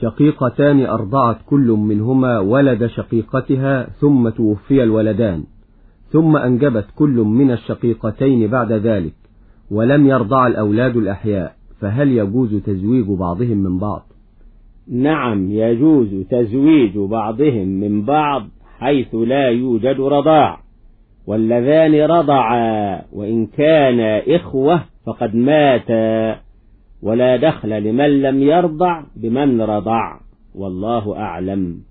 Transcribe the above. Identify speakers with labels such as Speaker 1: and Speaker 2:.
Speaker 1: شقيقتان أرضعت كل منهما ولد شقيقتها ثم توفي الولدان ثم أنجبت كل من الشقيقتين بعد ذلك ولم يرضع الأولاد الأحياء فهل يجوز تزويج بعضهم من بعض؟
Speaker 2: نعم يجوز تزويج بعضهم من بعض حيث لا يوجد رضاع واللذان رضعا وإن كانا إخوة فقد ماتا. ولا دخل لمن لم يرضع بمن رضع. والله أعلم.